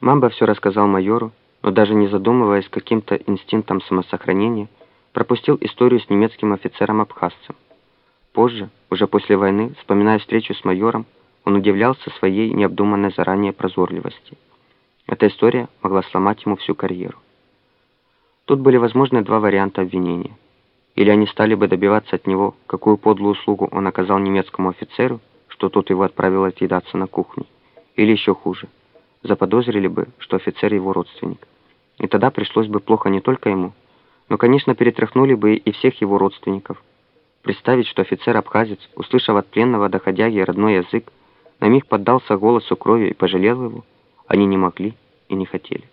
Мамба все рассказал майору, но даже не задумываясь каким-то инстинктом самосохранения, пропустил историю с немецким офицером-абхазцем. Позже, уже после войны, вспоминая встречу с майором, он удивлялся своей необдуманной заранее прозорливости. Эта история могла сломать ему всю карьеру. Тут были возможны два варианта обвинения. Или они стали бы добиваться от него, какую подлую услугу он оказал немецкому офицеру, что тот его отправил отъедаться на кухне, или еще хуже, заподозрили бы, что офицер его родственник. И тогда пришлось бы плохо не только ему, но, конечно, перетряхнули бы и всех его родственников. Представить, что офицер-абхазец, услышав от пленного доходяги родной язык, на миг поддался голосу крови и пожалел его, они не могли и не хотели.